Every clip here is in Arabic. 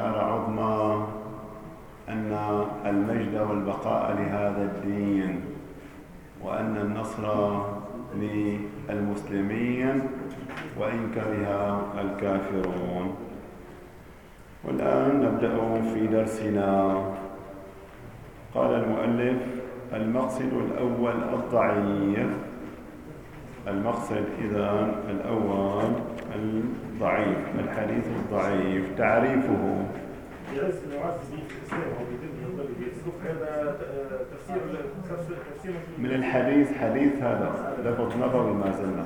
فيه بشارة عظمى أن المجد والبقاء لهذا الدين وأن النصر للمسلمين وإن كره الكافرون. والآن نبدأ في درسنا. قال المؤلف المقصد الأول الضعيف. المقصد إذا الأول الضعيف الحديث الضعيف؟ تعريفه. من الحديث حديث هذا لفظ نبوي ما زلنا.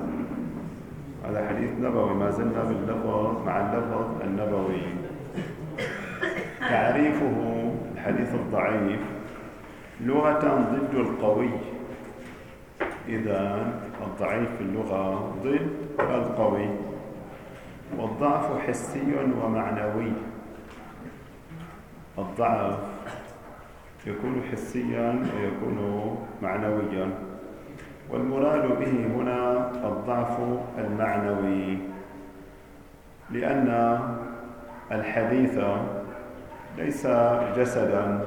هذا حديث نبوي ما زلنا باللفظ مع اللفظ النبوي. تعريفه الحديث الضعيف لغة ضد القوي. إذا الضعيف في اللغة ضد القوي. والضعف حسي ومعنوي. الضعف يكون حسيا ويكون معنويا. والمراد به هنا الضعف المعنوي. لأن الحديث ليس جسدا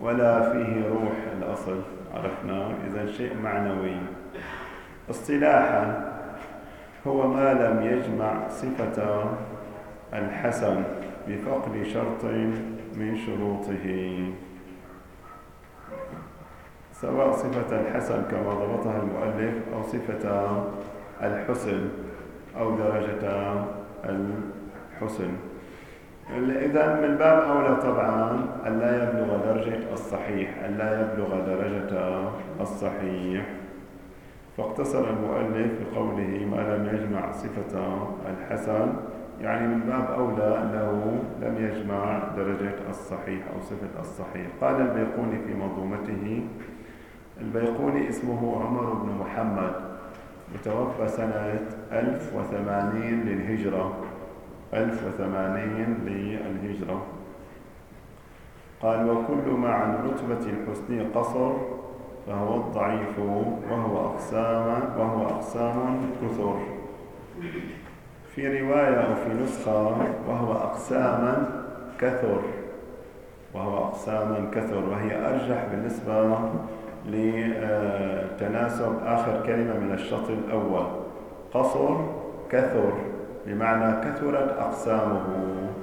ولا فيه روح الأصل. عرفنا إذا شيء معنوي. اصطلاحا هو ما لم يجمع صفة الحسن بفقد شرط من شروطه. سواء صفة الحسن كما ضبطها المؤلف أو صفة الحسن أو درجة الحسن. إذا من باب أولى طبعا أن لا يبلغ درجة الصحيح أن لا يبلغ درجة الصحيح. فاقتصر المؤلف بقوله ما لم يجمع صفة الحسن يعني من باب أولى أنه لم يجمع درجة الصحيح أو صفة الصحيح. قال البيقوني في منظومته البيقوني اسمه عمر بن محمد متوفى سنة 1080 للهجرة. 1080 للهجرة. قال وكل ما عن رتبة الحسن قصر فهو الضعيف وهو أقسام وهو أقسام كثر. في رواية أو في نسخة وهو أقساما كثر. وهو أقساما كثر. وهي أرجح بالنسبة تناسب آخر كلمة من الشطر الأول. قصر كثر. بمعنى كثرت أقسامه.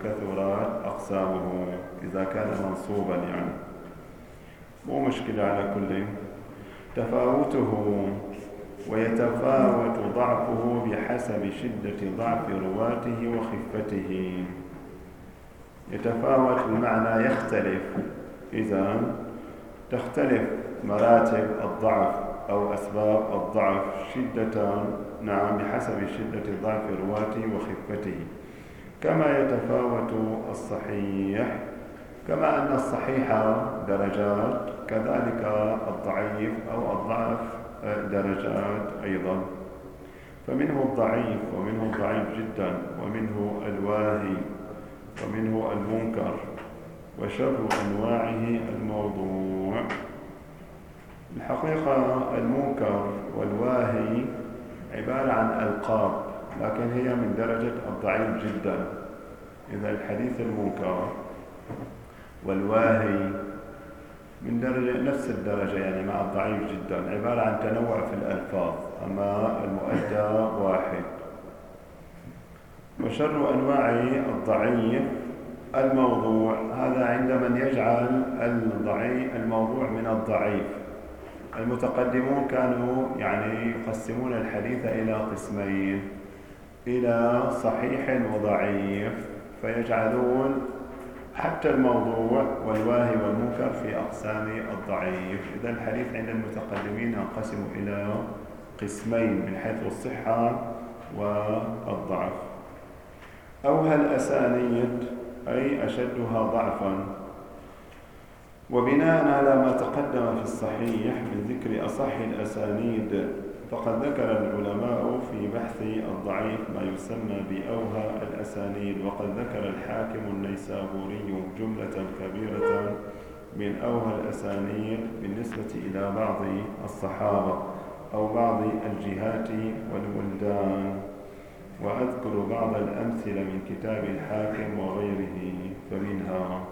كثرت أقسامه. إذا كان منصوبا يعني. مو مشكلة على كل. تفاوته ويتفاوت ضعفه بحسب شدة ضعف رواته وخفته. يتفاوت بمعنى يختلف. إذا تختلف مراتب الضعف أو أسباب الضعف شدة نعم بحسب شدة ضعف رواته وخفته. كما يتفاوت الصحيح كما أن الصحيح درجات كذلك الضعيف أو الضعف درجات أيضا. فمنه الضعيف ومنه الضعيف جدا ومنه الواهي ومنه المنكر وشر أنواعه الموضوع. الحقيقة المنكر والواهي عبارة عن ألقاب لكن هي من درجة الضعيف جدا. إذا الحديث المنكر والواهي من درجة نفس الدرجة يعني مع الضعيف جدا. عبارة عن تنوع في الألفاظ أما المؤدى واحد. وشر أنواع الضعيف الموضوع. هذا عند من يجعل الضعيف الموضوع من الضعيف. المتقدمون كانوا يعني يقسمون الحديث إلى قسمين إلى صحيح وضعيف فيجعلون حتى الموضوع والواهي والمنكر في أقسام الضعيف. إذا الحديث عند المتقدمين ينقسم إلى قسمين من حيث الصحة والضعف. أوهى الأسانيد أي أشدها ضعفا. وبناء على ما تقدم في الصحيح من ذكر أصح الأسانيد فقد ذكر العلماء في بحث الضعيف ما يسمى بأوهى الأسانيد وقد ذكر الحاكم النيسابوري جملة كبيرة من أوهى الأسانيد بالنسبة إلى بعض الصحابة أو بعض الجهات والولدان. وأذكر بعض الأمثلة من كتاب الحاكم وغيره فمنها.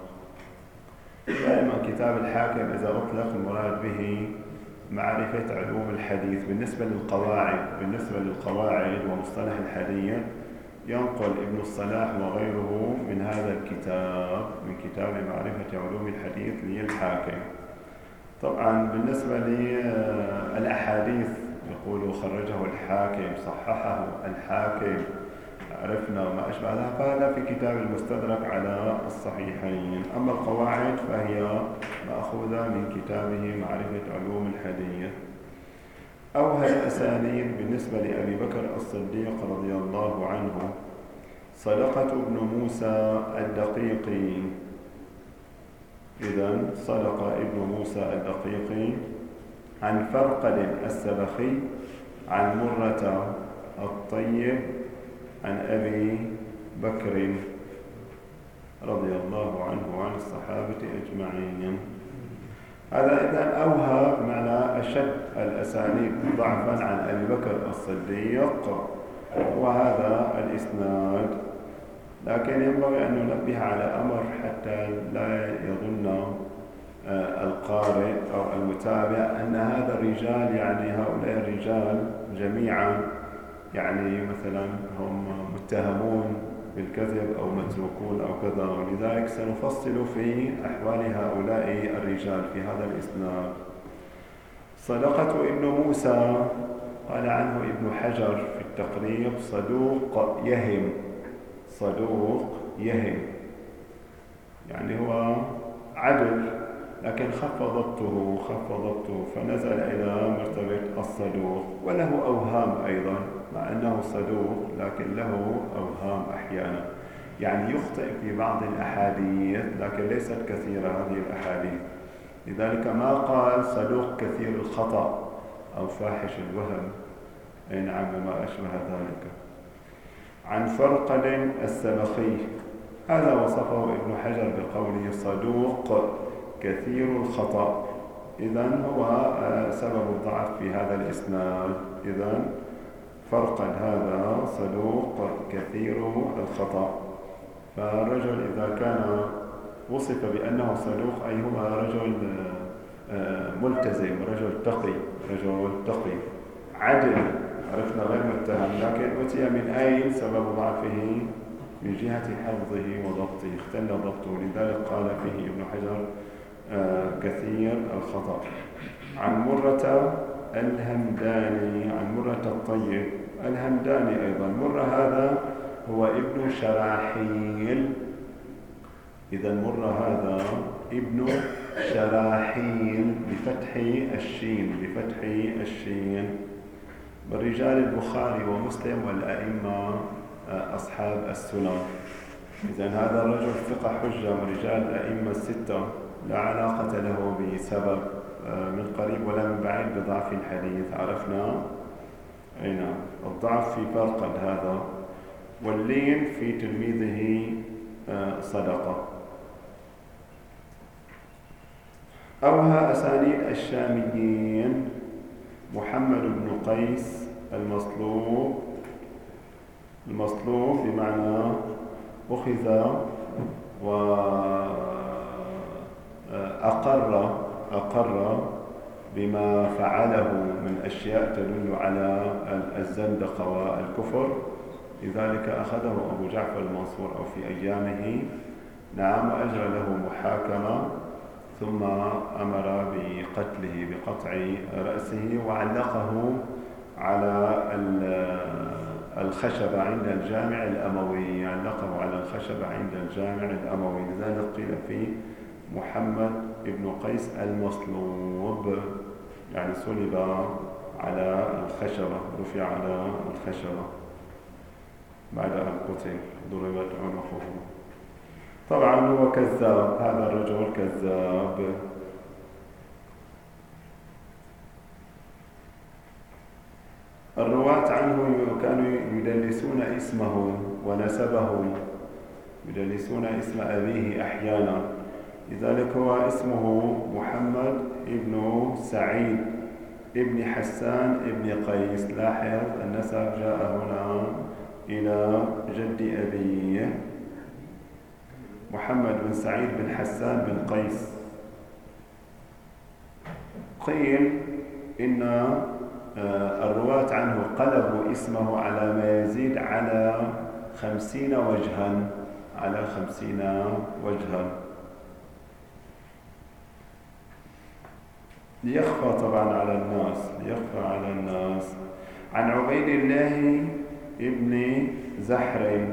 دائما كتاب الحاكم إذا أطلق المراد به معرفة علوم الحديث بالنسبة للقواعد بالنسبة للقواعد ومصطلح الحديث ينقل ابن الصلاح وغيره من هذا الكتاب من كتاب معرفة علوم الحديث للحاكم. طبعا بالنسبة للأحاديث يقول خرجه الحاكم صححه الحاكم. عرفنا ما أشبه ذلك فهذا في كتاب المستدرك على الصحيحين. أما القواعد فهي مأخوذة من كتابه معرفة علوم الحديث. أوهى الأسانيد بالنسبة لأبي بكر الصديق رضي الله عنه. صدقة ابن موسى الدقيقي إذا صدق ابن موسى الدقيقي عن فرقد السبخي عن مرة الطيب عن أبي بكر رضي الله عنه وعن الصحابة أجمعين. هذا إذا أوهى بمعنى أشد الأسانيد ضعفا عن أبي بكر الصديق وهذا الإسناد. لكن ينبغي أن ننبه على أمر حتى لا يظن آه، القارئ أو المتابع أن هذا الرجال يعني هؤلاء الرجال جميعا يعني مثلا هم متهمون بالكذب أو متروكون أو كذا ولذلك سنفصل في أحوال هؤلاء الرجال في هذا الإسناد صدقة ابن موسى قال عنه ابن حجر في التقريب صدوق يهم صدوق يهم. يعني هو عدل لكن خف ضبطه خف ضبطه فنزل إلى مرتبة الصدوق وله أوهام أيضا. مع أنه صدوق لكن له أوهام أحيانا. يعني يخطئ في بعض الأحاديث لكن ليست كثيرة هذه الأحاديث. لذلك ما قال صدوق كثير الخطأ أو فاحش الوهم. أي نعم وما أشبه ذلك. عن فرقد السبخي. هذا وصفه ابن حجر بقوله صدوق كثير الخطأ. إذا هو آه، سبب الضعف في هذا الإسناد. إذا فرقد هذا صدوق كثير الخطأ. فالرجل إذا كان وصف بأنه صدوق أي هو رجل آه، ملتزم رجل تقي رجل تقي. عدل عرفنا غير متهم لكن أتي من أين سبب ضعفه؟ من جهة حفظه وضبطه. اختل ضبطه لذلك قال فيه ابن حجر آه، كثير الخطأ. عن مرة الهمداني عن مرة الطيب. الهمداني أيضا. مرة هذا هو ابن شراحيل. إذا مرة هذا ابن شراحيل بفتح الشين بفتح الشين. من رجال البخاري ومسلم والأئمة آه، أصحاب السنن. إذا هذا الرجل ثقة حجة من رجال الأئمة الستة. لا علاقة له بسبب. من قريب ولا من بعيد بضعف الحديث عرفنا؟ أي نعم. الضعف في فرقد هذا. واللين في تلميذه آه، صدقة. أوها أسانيد الشاميين. محمد بن قيس المصلوب. المصلوب بمعنى أخذ وأقر أقر بما فعله من أشياء تدل على الزندقة والكفر. لذلك أخذه أبو جعفر المنصور أو في أيامه نعم وأجرى له محاكمة ثم أمر بقتله بقطع رأسه وعلقه على الخشبة عند الجامع الأموي علقه على الخشبة عند الجامع الأموي. لذلك قيل فيه محمد بن قيس المصلوب. يعني صلب على الخشبة رفع على الخشبة بعد أن قتل ضربت عنقه. طبعا هو كذاب هذا الرجل كذاب. الرواة عنه كانوا يدلسون اسمه ونسبه يدلسون اسم أبيه أحيانا. لذلك هو اسمه محمد ابن سعيد ابن حسان ابن قيس. لاحظ النسب جاء هنا إلى جد أبيه محمد بن سعيد بن حسان بن قيس. قيل إن آه، الرواة عنه قلبوا اسمه على ما يزيد على خمسين وجها على خمسين وجها. ليخفى طبعا على الناس ليخفى على الناس. عن عبيد الله ابن زحر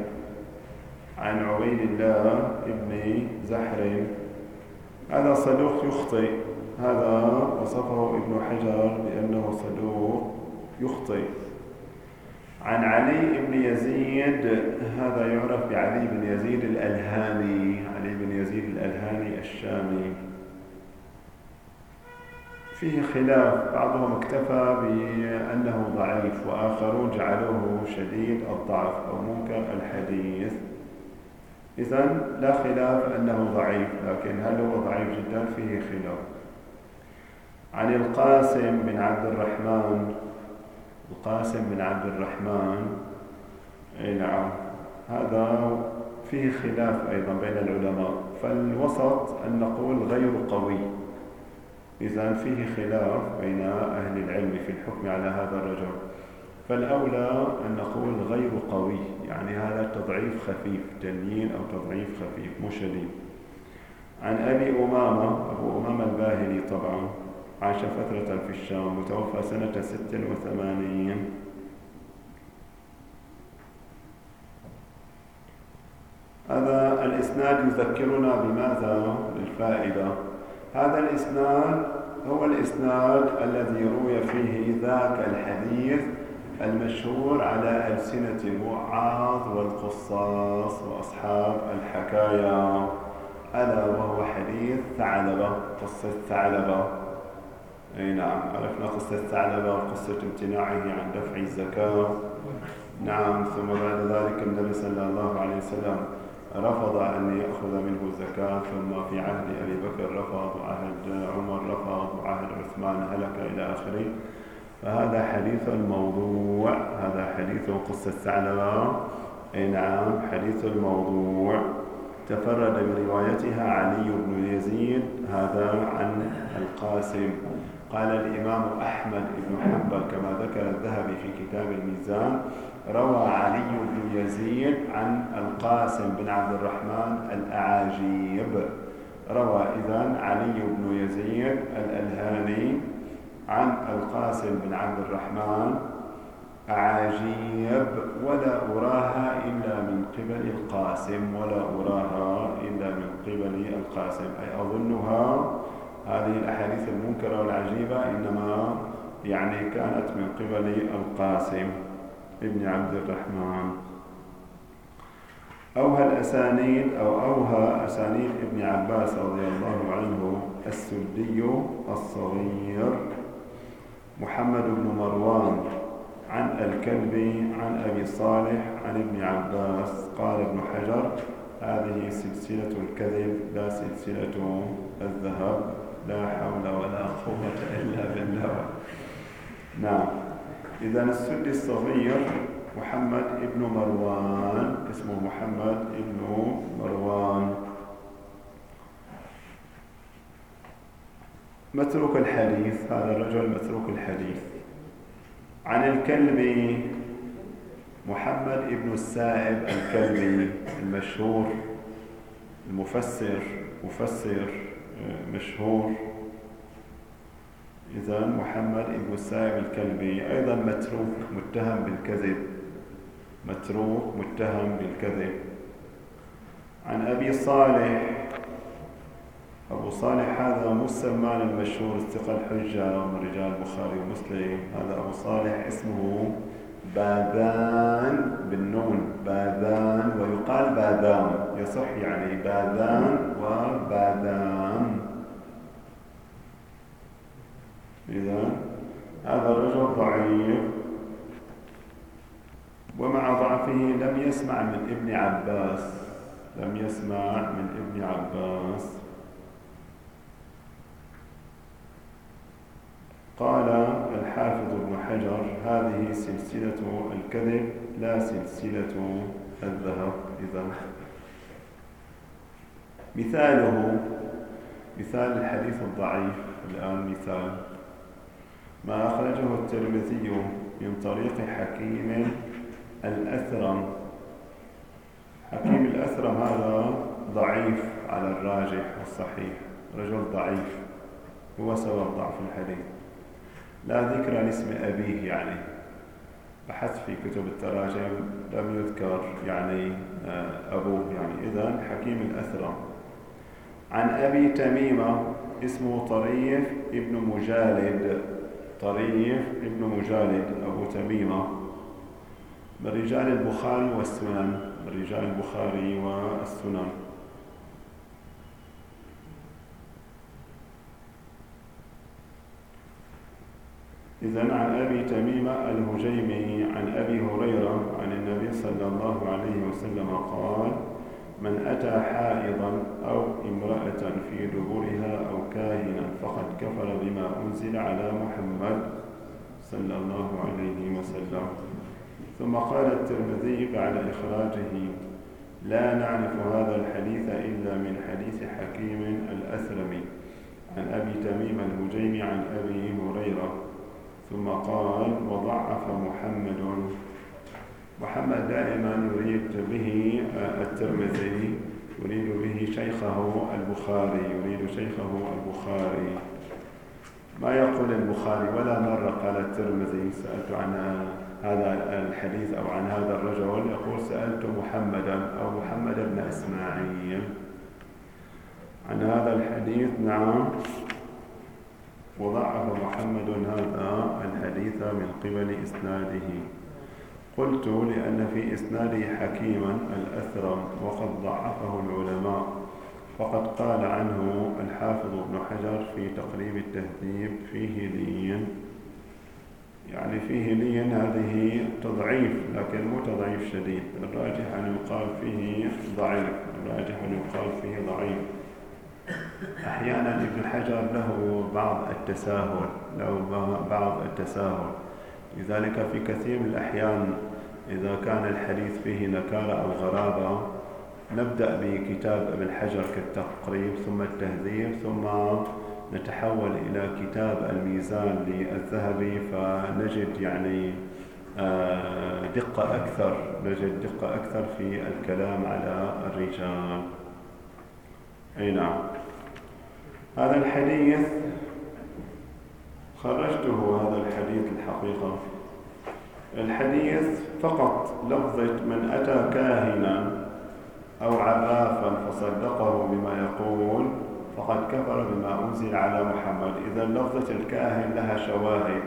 عن عبيد الله ابن زحر هذا صدوق يخطئ. هذا وصفه ابن حجر بأنه صدوق يخطئ. عن علي بن يزيد هذا يعرف بعلي بن يزيد الألهاني علي بن يزيد الألهاني الشامي. فيه خلاف بعضهم اكتفى بأنه ضعيف وآخرون جعلوه شديد الضعف أو منكر الحديث. إذا لا خلاف أنه ضعيف لكن هل هو ضعيف جدا؟ فيه خلاف. عن القاسم بن عبد الرحمن القاسم بن عبد الرحمن أي نعم هذا فيه خلاف أيضا بين العلماء. فالوسط أن نقول غير قوي. إذا فيه خلاف بين أهل العلم في الحكم على هذا الرجل. فالأولى أن نقول غير قوي يعني هذا تضعيف خفيف تليين أو تضعيف خفيف مو شديد. عن أبي أمامة أبو أمامة الباهلي طبعا عاش فترة في الشام وتوفى سنة ست وثمانين. هذا الإسناد يذكرنا بماذا؟ للفائدة هذا الإسناد هو الإسناد الذي روي فيه ذاك الحديث المشهور على ألسنة معاذ والقصاص وأصحاب الحكايا ألا وهو حديث ثعلبة قصة ثعلبة. أي نعم عرفنا قصة ثعلبة وقصة امتناعه عن دفع الزكاة. نعم ثم بعد ذلك النبي صلى الله عليه وسلم. رفض أن يأخذ منه الزكاة ثم في عهد أبي بكر رفض وعهد عمر رفض وعهد عثمان هلك إلى آخره. فهذا حديث الموضوع هذا حديث قصة ثعلبة أي نعم حديث الموضوع تفرد بروايتها علي بن يزيد هذا عن القاسم. قال الإمام أحمد بن حنبل كما ذكر الذهبي في كتاب الميزان روى علي بن يزيد عن القاسم بن عبد الرحمن الأعاجيب. روى إذن علي بن يزيد الألهاني عن القاسم بن عبد الرحمن أعاجيب ولا أراها إلا من قبل القاسم ولا أراها إلا من قبل القاسم. أي أظنها هذه الأحاديث المنكرة والعجيبة إنما يعني كانت من قبل القاسم ابن عبد الرحمن. أوهى الأسانيد أو أوهى أسانيد ابن عباس رضي الله عنه السدي الصغير محمد بن مروان عن الكلبي عن أبي صالح عن ابن عباس. قال ابن حجر هذه سلسلة الكذب لا سلسلة الذهب. لا حول ولا قوة إلا بالله. نعم. إذا السدي الصغير محمد ابن مروان. اسمه محمد ابن مروان. متروك الحديث هذا الرجل متروك الحديث. عن الكلبي محمد ابن السائب الكلبي المشهور المفسر مفسر مشهور. إذا محمد ابن السائب الكلبي أيضا متروك متهم بالكذب. متروك متهم بالكذب. عن أبي صالح. أبو صالح هذا مو السمان المشهور الثقة الحجة من رجال البخاري ومسلم. هذا أبو صالح اسمه باذان بالنون باذان ويقال باذان يصح يعني باذان وباذان. إذا هذا الرجل ضعيف ومع ضعفه لم يسمع من ابن عباس لم يسمع من ابن عباس. قال الحافظ ابن حجر. هذه سلسلة الكذب لا سلسلة الذهب. إذا مثاله مثال الحديث الضعيف الآن مثال ما أخرجه الترمذي من طريق حكيم الأثرم. حكيم الأثرم هذا ضعيف على الراجح والصحيح رجل ضعيف هو سبب ضعف الحديث. لا ذكر لاسم أبيه يعني. بحث في كتب التراجم لم يذكر يعني آه، أبوه يعني. إذا حكيم الأثرم عن أبي تميمة اسمه طريف ابن مجالد. طريف ابن مجالد أبو تميمة. من رجال البخاري والسنن. من رجال البخاري والسنن. إذا عن أبي تميمة الهجيمي عن أبي هريرة عن النبي صلى الله عليه وسلم قال من أتى حائضا أو امرأة في دبرها أو كاهنا فقد كفر بما أنزل على محمد صلى الله عليه وسلم. ثم قال الترمذي بعد إخراجه لا نعرف هذا الحديث إلا من حديث حكيم الأثرمي عن أبي تميم الهجيمي عن أبي هريرة ثم قال وضعف محمد. محمد دائما يريد به الترمذي يريد به شيخه البخاري يريد شيخه البخاري. ما يقول البخاري ولا مرة قال الترمذي سألت عن هذا الحديث أو عن هذا الرجل. يقول سألت محمدا أو محمد بن إسماعيل. عن هذا الحديث نعم. وضعف محمد هذا الحديث من قبل إسناده. قلت لأن في إسناده حكيما الأثرم وقد ضعفه العلماء. وقد قال عنه الحافظ ابن حجر في تقريب التهذيب فيه لين. يعني فيه لين هذه تضعيف لكن مو تضعيف شديد. الراجح أن يقال فيه ضعيف. الراجح أن يقال فيه ضعيف. أحيانا ابن حجر له بعض التساهل له بعض التساهل. لذلك في كثير من الأحيان إذا كان الحديث فيه نكارة أو غرابة نبدأ بكتاب ابن حجر كالتقريب ثم التهذيب ثم نتحول إلى كتاب الميزان للذهبي فنجد يعني آه، دقة أكثر نجد دقة أكثر في الكلام على الرجال. أي نعم. هذا الحديث خرجته هذا الحديث الحقيقة. الحديث فقط لفظة من أتى كاهنا أو عرافا فصدقه بما يقول فقد كفر بما أنزل على محمد. إذا لفظة الكاهن لها شواهد.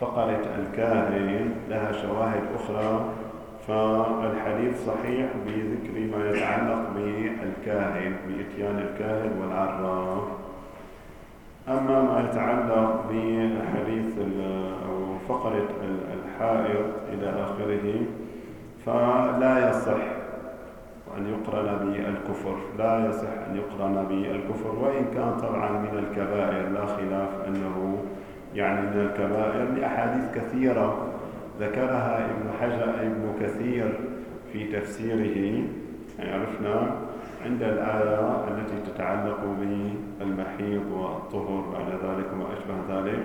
فقرة الكاهن لها شواهد أخرى فالحديث صحيح بذكر ما يتعلق بالكاهن بإتيان الكاهن والعراف. أما ما يتعلق بحديث أو فقرة الحائط إلى آخره فلا يصح أن يقرن بالكفر. لا يصح أن يقرن بالكفر وإن كان طبعا من الكبائر لا خلاف أنه يعني من الكبائر لأحاديث كثيرة ذكرها ابن حجر ابن كثير في تفسيره. عرفنا عند الآية التي تتعلق بالمحيط والطهر بعد ذلك وما أشبه ذلك.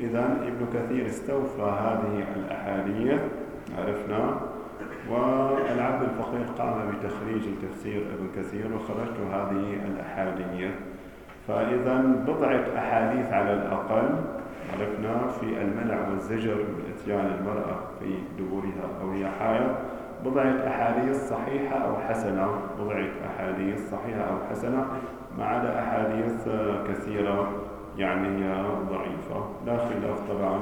إذا ابن كثير استوفى هذه الأحاديث عرفنا. والعبد الفقير قام بتخريج تفسير ابن كثير وخرجت هذه الأحاديث. فإذا بضعة أحاديث على الأقل عرفنا في المنع والزجر من إتيان المرأة في دبورها أو هي حائض. بضعة أحاديث صحيحة أو حسنة بضعة أحاديث صحيحة أو حسنة. ما عدا أحاديث كثيرة يعني هي ضعيفة. لا خلاف طبعا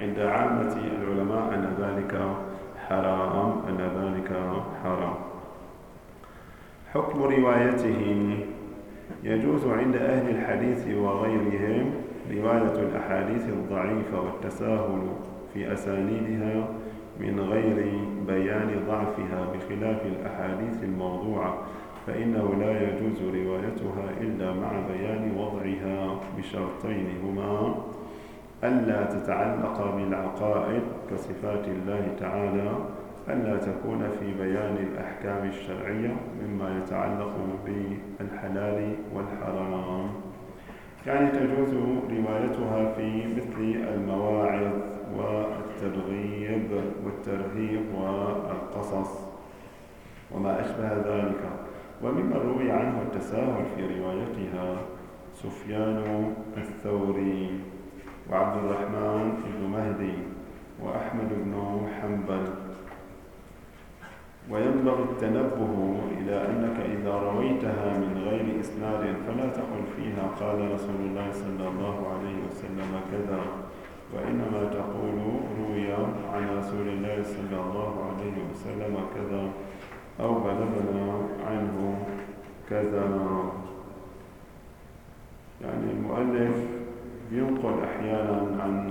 عند عامة العلماء أن ذلك حرام أن ذلك حرام. حكم روايته يجوز عند أهل الحديث وغيرهم رواية الأحاديث الضعيفة والتساهل في أسانيدها من غير بيان ضعفها بخلاف الأحاديث الموضوعة. فإنه لا يجوز روايتها إلا مع بيان وضعها بشرطين هما ألا تتعلق بالعقائد كصفات الله تعالى ألا تكون في بيان الأحكام الشرعية مما يتعلق بالحلال والحرام. يعني تجوز روايتها في مثل المواعظ والترغيب والترهيب والقصص. وما أشبه ذلك. ومما روي عنه التساهل في روايتها سفيان الثوري وعبد الرحمن بن مهدي وأحمد بن حنبل. وينبغي التنبه إلى أنك إذا رويتها من غير إسناد فلا تقل فيها قال رسول الله صلى الله عليه وسلم كذا وإنما تقول روي عن رسول الله صلى الله عليه وسلم كذا. أو بلغنا عنه كذا يعني المؤلف ينقل أحيانا عن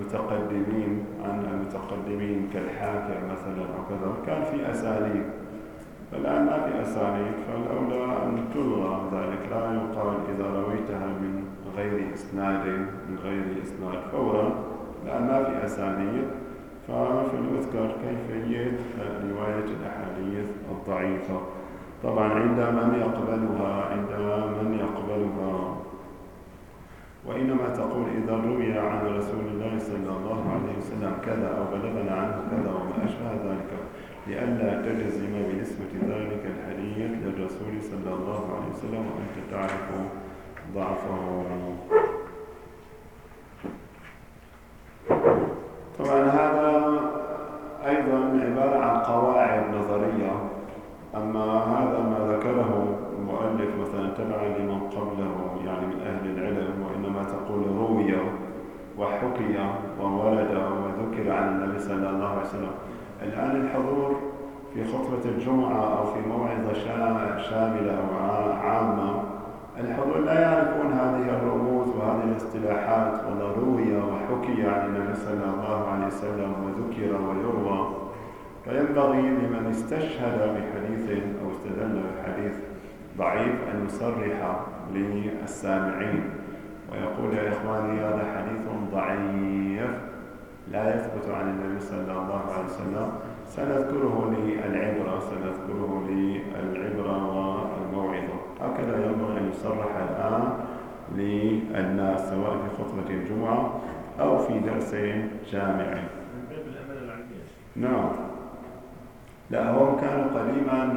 متقدمين عن المتقدمين كالحاكم مثلا أو كذا. كان في أساليب. فالآن ما في أساليب فالأولى أن تلغى ذلك لا يقال إذا رويتها من غير إسناد من غير إسناد فورا. لأن ما في أساليب. فليذكر كيفية رواية الأحاديث الضعيفة. طبعا عند من يقبلها عند من يقبلها. وإنما تقول إذا روي عن رسول الله صلى الله عليه وسلم كذا أو بلغنا عنه كذا وما أشبه ذلك لئلا تجزم بنسبة ذلك الحديث للرسول صلى الله عليه وسلم وأنت تعرف ضعفه. طبعا هذا أيضا عبارة عن قواعد نظرية أما هذا ما ذكره المؤلف مثلا تبعا لمن قبله يعني من أهل العلم وإنما تقول روي وحكي وولد وذكر عن النبي صلى الله عليه وسلم. الآن الحضور في خطبة الجمعة أو في موعظة شاملة أو عامة الحضور لا يعرفون هذه الرموز وهذه الاصطلاحات روي وحكي عن النبي صلى الله عليه وسلم وذكر ويروى. فينبغي لمن استشهد بحديث أو استدل بحديث ضعيف أن يصرح للسامعين. ويقول يا إخواني هذا حديث ضعيف لا يثبت عن النبي صلى الله عليه وسلم. سنذكره للعبرة سنذكره للعبرة هكذا ينبغي أن يصرح الآن للناس سواء في خطبة الجمعة أو في درس جامعي نعم. لا هم كانوا قديما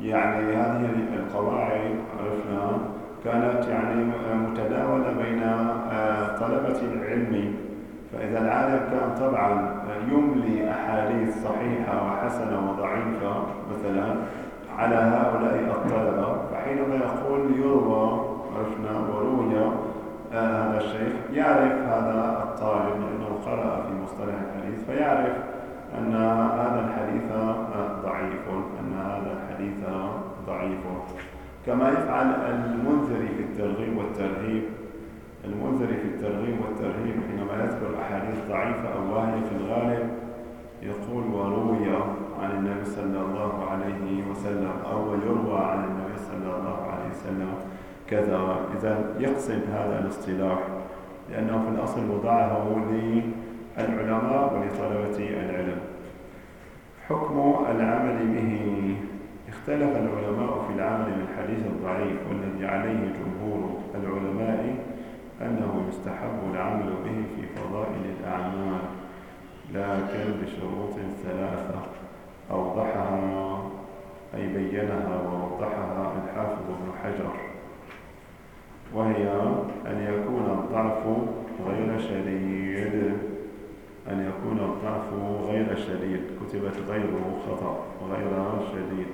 يعني هذه القواعد عرفنا كانت يعني متداولة بين آه، طلبة العلم. فإذا العالم كان طبعا يملي أحاديث صحيحة وحسنة وضعيفة مثلا على هؤلاء الطلبة فحينما يقول يروى عرفنا وروي آه، هذا الشيخ يعرف هذا الطالب لأنه قرأ في مصطلح الحديث فيعرف أن هذا الحديث ضعيف أن هذا الحديث ضعيف. كما يفعل المنذري في الترغيب والترهيب المنذري في الترغيب والترهيب حينما يذكر أحاديث ضعيفة أو واهية في الغالب يقول وروي. عن النبي صلى الله عليه وسلم أو يروى عن النبي صلى الله عليه وسلم كذا. إذا يقصد هذا الاصطلاح لأنه في الأصل وضعه للعلماء ولطلبة العلم. حكم العمل به. اختلف العلماء في العمل بالحديث الضعيف والذي عليه جمهور العلماء أنه يستحب العمل به في فضائل الأعمال لكن بشروط ثلاثة. أوضحها أي بينها ووضحها الحافظ ابن حجر. وهي أن يكون الضعف غير شديد. أن يكون الضعف غير شديد. كتبت غيره خطأ غير شديد.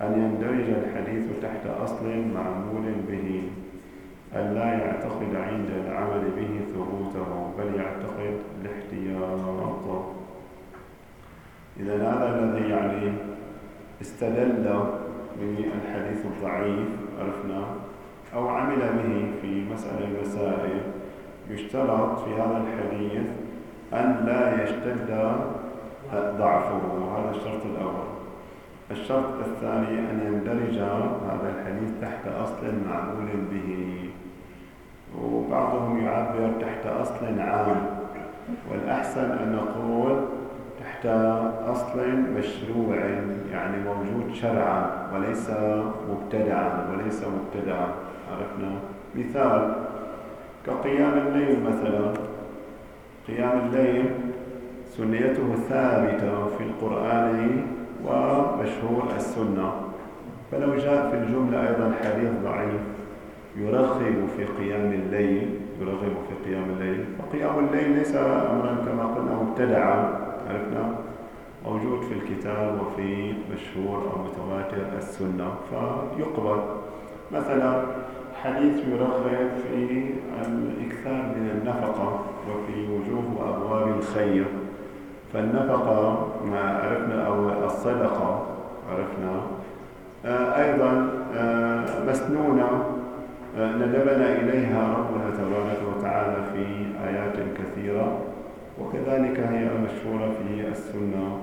أن يندرج الحديث تحت أصل معمول به. أن لا يعتقد عند العمل به ثبوته بل يعتقد الاحتياط. إذا هذا الذي يعني استدل بالحديث الضعيف عرفنا أو عمل به في مسألة المسائل يشترط في هذا الحديث أن لا يشتد ضعفه هذا الشرط الأول. الشرط الثاني أن يندرج هذا الحديث تحت أصل معمول به. وبعضهم يعبر تحت أصل عام. والأحسن أن نقول تحت أصل مشروع يعني موجود شرعا وليس مبتدعا وليس مبتدعا. عرفنا؟ مثال كقيام الليل مثلا. قيام الليل سنيته ثابتة في القرآن ومشهور السنة. فلو جاء في الجملة أيضا حديث ضعيف يرغب في قيام الليل يرغب في قيام الليل. وقيام الليل ليس أمرا كما قلنا مبتدعا. عرفنا موجود في الكتاب وفي مشهور أو متواتر السنة فيقبل. مثلا حديث يرغب في الإكثار من النفقة وفي وجوه أبواب الخير. فالنفقة ما عرفنا أو الصدقة عرفنا. آه، أيضا آه، مسنونة آه، ندبنا إليها ربنا تبارك وتعالى في آيات كثيرة. وكذلك هي مشهورة في السنة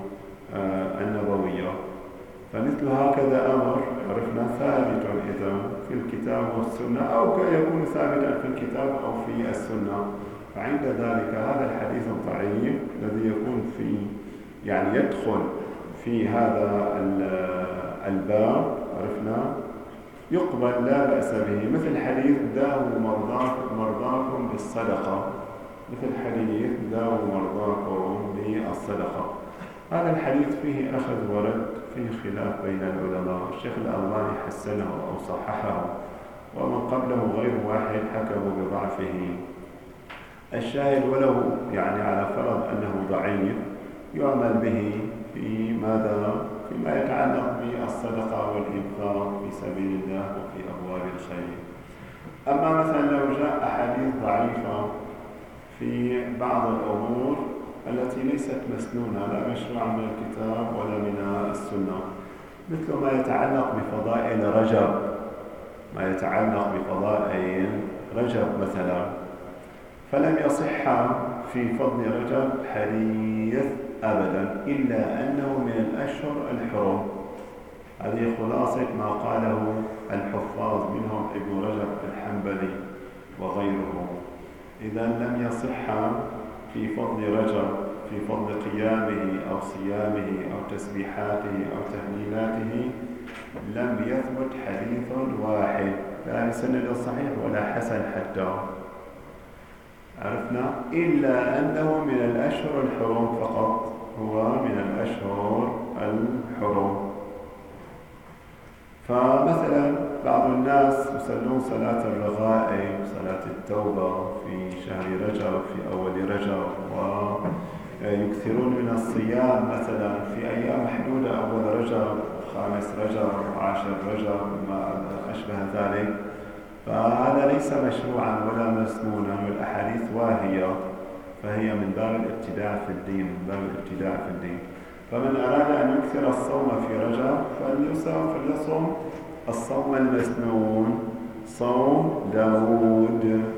النبوية. فمثل هكذا أمر عرفنا ثابت إذا في الكتاب والسنة أو يكون ثابتا في الكتاب أو في السنة. فعند ذلك هذا الحديث الضعيف الذي يكون في يعني يدخل في هذا الباب عرفنا يقبل لا بأس به. مثل حديث داووا مرضاكم بالصدقة. مثل حديث داووا مرضاكم بالصدقة هذا الحديث فيه أخذ ورد فيه خلاف بين العلماء. الشيخ الألباني حسنه أو صححه ومن قبله غير واحد حكموا بضعفه. الشاهد ولو يعني على فرض أنه ضعيف يعمل به في ماذا؟ فيما يتعلق بالصدقة والإنفاق في سبيل الله وفي أبواب الخير. أما مثلا لو جاء أحاديث ضعيفة في بعض الأمور التي ليست مسنونة لا مشروع من الكتاب ولا من السنة. مثل ما يتعلق بفضائل رجب. ما يتعلق بفضائل رجب مثلا. فلم يصح في فضل رجب حديث أبدا إلا أنه من الأشهر الحرم. هذه خلاصة ما قاله الحفاظ منهم ابن رجب الحنبلي. إذا لم يصح في فضل رجب في فضل قيامه أو صيامه أو تسبيحاته أو تهليلاته لم يثبت حديث واحد. لا بسند صحيح ولا حسن حتى. عرفنا؟ إلا أنه من الأشهر الحرم فقط. هو من الأشهر الحرم. فمثلا بعض الناس يصلون صلاة الرغائب صلاة التوبة. في شهر رجب في أول رجب ويكثرون من الصيام مثلا في أيام محدودة أول رجب خامس رجب عاشر رجب ما أشبه ذلك. فهذا ليس مشروعا ولا مسنونا والأحاديث واهية فهي من باب الابتداع في الدين من باب الابتداع في الدين. فمن أراد أن يكثر الصوم في رجب فليصوم فليصوم الصوم المسنون صوم داود.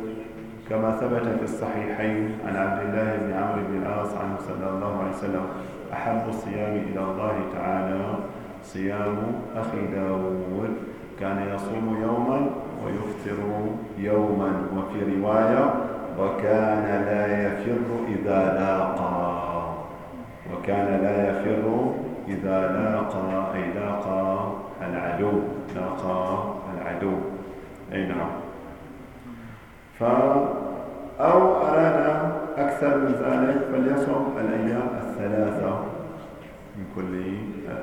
كما ثبت في الصحيحين عن عبد الله بن عمرو بن العاص عنه صلى الله عليه وسلم أحب الصيام إلى الله تعالى صيام أخي داود. كان يصوم يوما ويفطر يوما. وفي رواية وكان لا يفر إذا لاقى. وكان لا يفر إذا لاقى أي لاقى العدو لاقى العدو. أي نعم. ف أو أراد أكثر من ذلك فليصوم الأيام الثلاثة من كل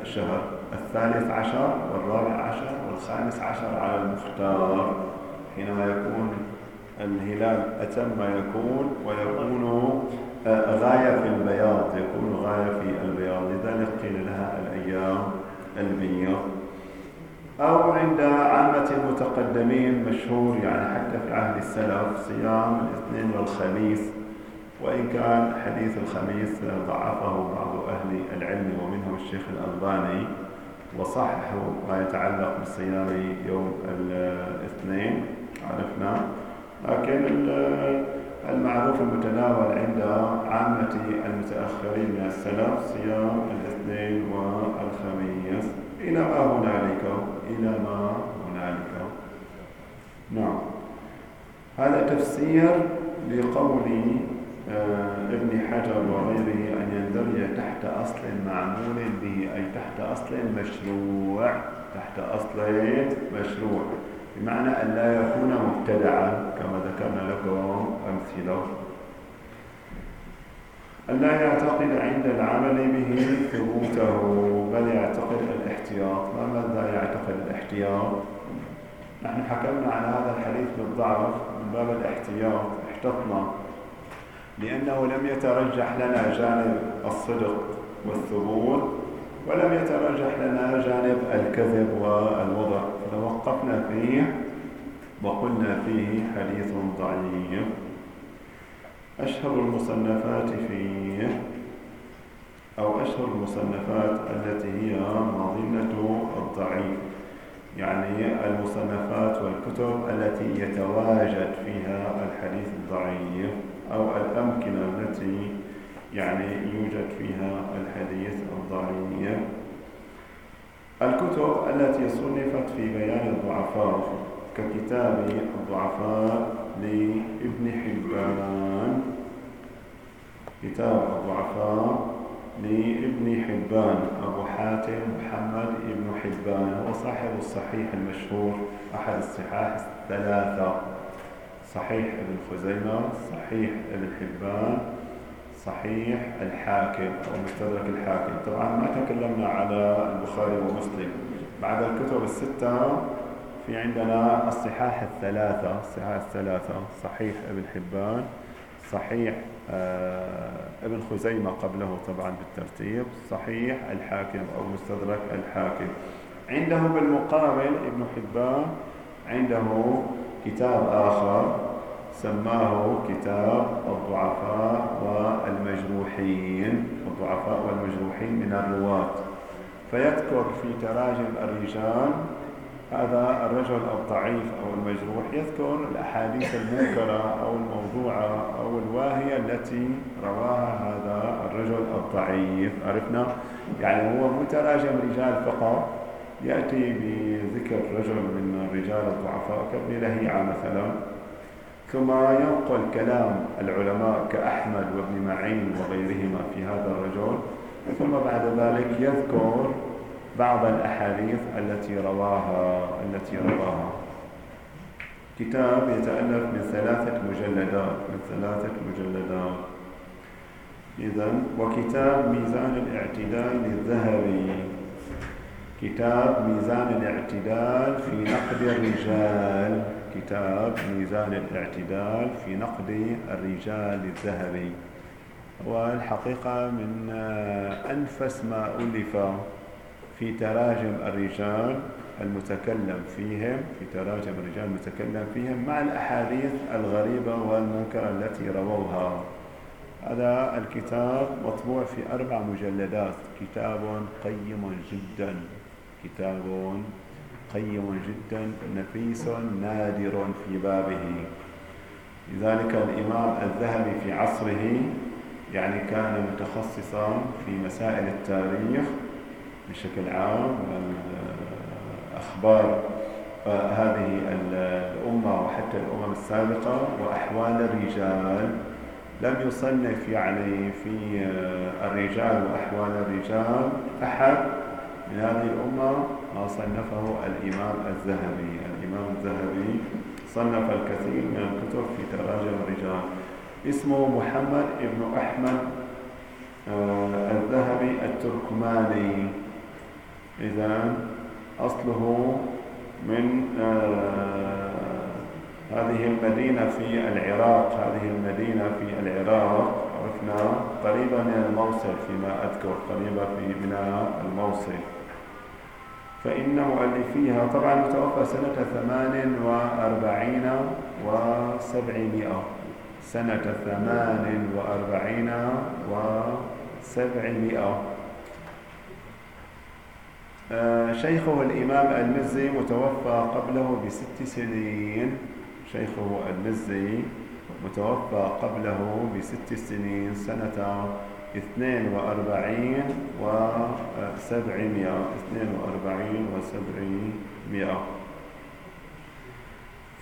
شهر الثالث عشر والرابع عشر والخامس عشر على المختار حينما يكون الهلال أتم ما يكون ويكون آه، غاية في البياض يكون غاية في البياض لذلك قيل لها الأيام البيض أو عند عامة المتقدمين مشهور يعني حتى في عهد السلف صيام الاثنين والخميس وإن كان حديث الخميس ضعفه بعض أهل العلم ومنهم الشيخ الألباني وصححوا ما يتعلق بصيام يوم الاثنين عرفنا؟ لكن المعروف المتناول عند عامة المتأخرين من السلف صيام الاثنين والخميس. إلى ما هنالك. إلى ما هنالك. نعم. هذا تفسير لقول آه، ابن حجر وغيره أن يندرج تحت أصل معمول به أي تحت أصل مشروع تحت أصل مشروع. بمعنى أن لا يكون مبتدعا كما ذكرنا لكم أمثلة. أن لا يعتقد عند العمل به ثبوته بل يعتقد الاحتياط. ما ماذا يعتقد الاحتياط؟ نحن حكمنا عن هذا الحديث بالضعف من باب الاحتياط احتطنا. لأنه لم يترجح لنا جانب الصدق والثبوت ولم يترجح لنا جانب الكذب والوضع. توقفنا فيه وقلنا فيه حديث ضعيف. أشهر المصنفات فيه أو أشهر المصنفات التي هي مظنة الضعيف. يعني المصنفات والكتب التي يتواجد فيها الحديث الضعيف أو الأمكنة التي يعني يوجد فيها الحديث الضعيف. الكتب التي صنفت في بيان الضعفاء ككتاب الضعفاء لابن حبان. كتاب الضعفاء لابن حبان أبو حاتم محمد ابن حبان هو صاحب الصحيح المشهور أحد الصحاح الثلاثة. صحيح ابن خزيمة صحيح ابن حبان صحيح الحاكم أو مستدرك الحاكم. طبعا ما تكلمنا على البخاري ومسلم. بعد الكتب الستة في عندنا الصحاح الثلاثة الصحاح الثلاثة صحيح ابن حبان صحيح آه ابن خزيمة قبله طبعا بالترتيب صحيح الحاكم أو مستدرك الحاكم. عنده بالمقابل ابن حبان عنده كتاب آخر سماه كتاب الضعفاء والمجروحين الضعفاء والمجروحين من الرواة. فيذكر في تراجم الرجال هذا الرجل الضعيف أو المجروح يذكر الأحاديث المنكرة أو الموضوعة أو الواهية التي رواها هذا الرجل الضعيف. عرفنا؟ يعني هو متراجم رجال فقط يأتي بذكر رجل من الرجال الضعفاء كابن لهيعة مثلا. ثم ينقل كلام العلماء كأحمد وابن معين وغيرهما في هذا الرجل. ثم بعد ذلك يذكر بعض الأحاديث التي رواها التي رواها. كتاب يتألف من ثلاثة مجلدات من ثلاثة مجلدات. إذا وكتاب ميزان الاعتدال للذهبي كتاب ميزان الاعتدال في نقد الرجال. كتاب ميزان الاعتدال في نقد الرجال الذهبي. والحقيقة من أنفس ما ألف. في تراجم الرجال المتكلم فيهم في تراجم الرجال المتكلم فيهم مع الأحاديث الغريبة والمنكرة التي رووها. هذا الكتاب مطبوع في أربع مجلدات. كتاب قيم جدا. كتاب قيم جدا. نفيس نادر في بابه. لذلك الإمام الذهبي في عصره يعني كان متخصصا في مسائل التاريخ بشكل عام أخبار هذه الأمة وحتى الأمم السابقة وأحوال الرجال. لم يصنف يعني في الرجال وأحوال الرجال أحد من هذه الأمة ما صنفه الإمام الذهبي. الإمام الذهبي صنف الكثير من الكتب في تراجم الرجال. اسمه محمد ابن أحمد آه، الذهبي التركماني. إذا أصله من آه، هذه المدينة في العراق. هذه المدينة في العراق عرفنا قريبة من الموصل فيما أذكر قريبة في من الموصل. فإن مؤلفيها طبعا متوفى سنة ثمان وأربعين وسبعمائة. سنة ثمان وأربعين وسبعمائة. شيخه الإمام المزي متوفى قبله بست سنين. شيخه المزي متوفى قبله بست سنين سنة اثنين وأربعين وسبعمائة اثنين وأربعين وسبعمائة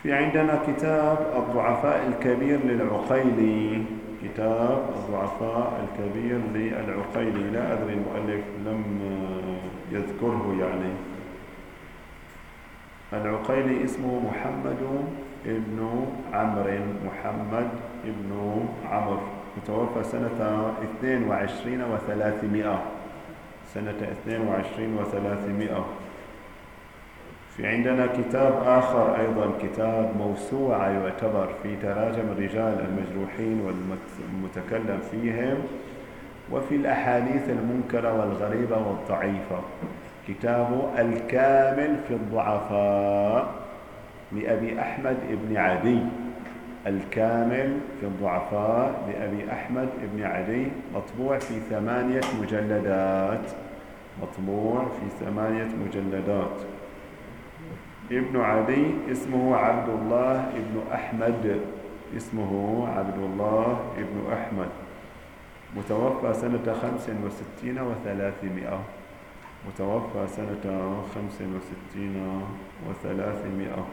في عندنا كتاب الضعفاء الكبير للعقيلي. كتاب الضعفاء الكبير للعقيلي. لا أدري المؤلف لم يذكره يعني. العقيلي اسمه محمد ابن عمرو. محمد ابن عمرو. متوفى سنة 22 و300 سنة 22 و300 في عندنا كتاب آخر أيضا كتاب موسوعة يعتبر في تراجم الرجال المجروحين والمتكلم فيهم وفي الأحاديث المنكرة والغريبة والضعيفة. كتاب الكامل في الضعفاء لأبي أحمد بن عدي. الكامل في الضعفاء لأبي أحمد بن عدي. مطبوع في ثمانية مجلدات. مطبوع في ثمانية مجلدات. ابن عدي اسمه عبد الله ابن أحمد. اسمه عبد الله ابن أحمد. متوفى سنة خمس وستين وثلاثمائة. متوفى سنة خمس وستين وثلاثمائة.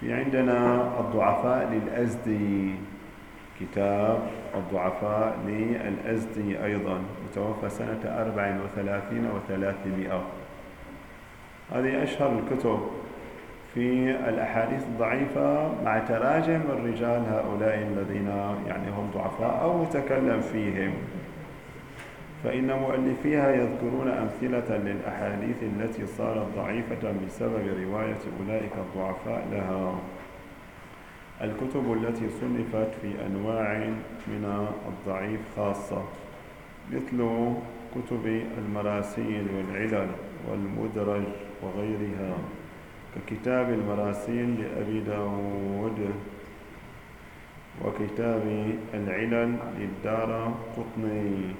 في عندنا الضعفاء للأزدي. كتاب الضعفاء للأزدي أيضا. متوفى سنة أربع وثلاثين وثلاثمائة. هذه أشهر الكتب في الأحاديث الضعيفة مع تراجم الرجال هؤلاء الذين يعني هم ضعفاء أو متكلم فيهم. فإن مؤلفيها يذكرون أمثلة للأحاديث التي صارت ضعيفة بسبب رواية أولئك الضعفاء لها. الكتب التي صنفت في أنواع من الضعيف خاصة مثل كتب المراسيل والعلل. والمدرج وغيرها ككتاب المراسيل لأبي داود وكتاب العلل للدار قطني.